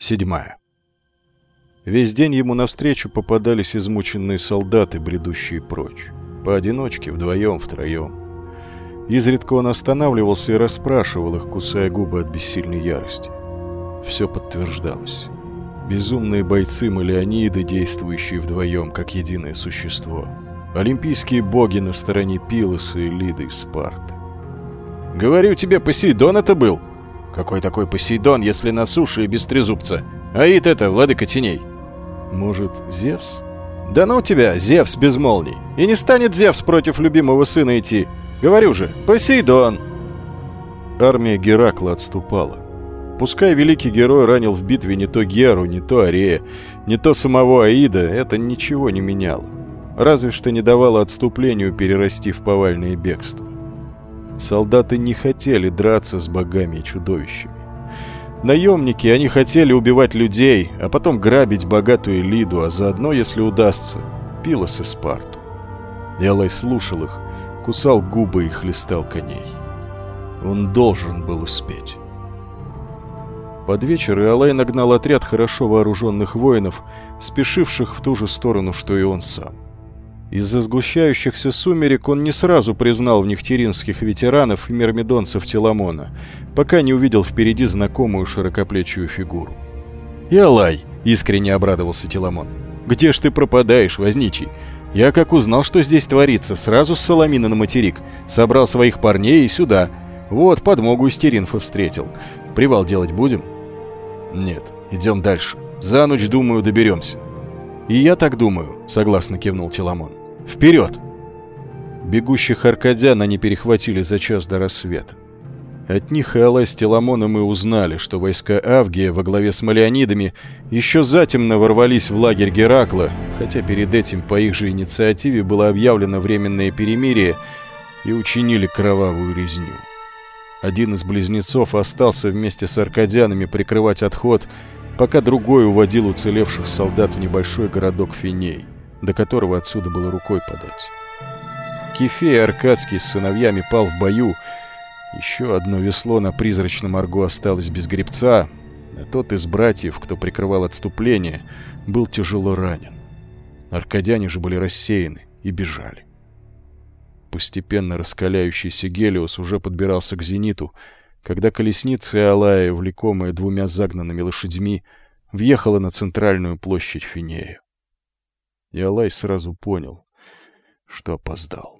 Седьмая. Весь день ему навстречу попадались измученные солдаты, бредущие прочь. Поодиночке, вдвоем, втроем. Изредка он останавливался и расспрашивал их, кусая губы от бессильной ярости. Все подтверждалось. Безумные бойцы Малеониды, действующие вдвоем, как единое существо. Олимпийские боги на стороне Пилоса и Лиды и Спарты. «Говорю тебе, Посейдон это был!» «Какой такой Посейдон, если на суше и без трезубца? Аид это, владыка теней!» «Может, Зевс?» «Да ну тебя, Зевс без молний! И не станет Зевс против любимого сына идти! Говорю же, Посейдон!» Армия Геракла отступала. Пускай великий герой ранил в битве не то Геру, не то Арея, не то самого Аида, это ничего не меняло. Разве что не давало отступлению перерасти в повальное бегство. Солдаты не хотели драться с богами и чудовищами. Наемники, они хотели убивать людей, а потом грабить богатую Лиду, а заодно, если удастся, Пилос и Спарту. Ялай слушал их, кусал губы и хлестал коней. Он должен был успеть. Под вечер Иолай нагнал отряд хорошо вооруженных воинов, спешивших в ту же сторону, что и он сам. Из-за сгущающихся сумерек он не сразу признал в них теринских ветеранов и мирмидонцев Теламона, пока не увидел впереди знакомую широкоплечую фигуру. «Иолай!» — искренне обрадовался Теламон. «Где ж ты пропадаешь, возничий? Я как узнал, что здесь творится, сразу с Соломина на материк, собрал своих парней и сюда. Вот, подмогу из Теринфа встретил. Привал делать будем?» «Нет, идем дальше. За ночь, думаю, доберемся». «И я так думаю», — согласно кивнул Теламон. «Вперед!» Бегущих аркадян они перехватили за час до рассвета. От них и Алай с Теламоном и узнали, что войска Авгия во главе с Малеонидами еще затемно ворвались в лагерь Геракла, хотя перед этим по их же инициативе было объявлено временное перемирие и учинили кровавую резню. Один из близнецов остался вместе с аркадянами прикрывать отход, пока другой уводил уцелевших солдат в небольшой городок Финей, до которого отсюда было рукой подать. Кефей Аркадский с сыновьями пал в бою, еще одно весло на призрачном арго осталось без гребца, а тот из братьев, кто прикрывал отступление, был тяжело ранен. Аркадяне же были рассеяны и бежали. Постепенно раскаляющийся Гелиос уже подбирался к зениту, когда колесница Алая, влекомая двумя загнанными лошадьми, въехала на центральную площадь Финею. И Алай сразу понял, что опоздал.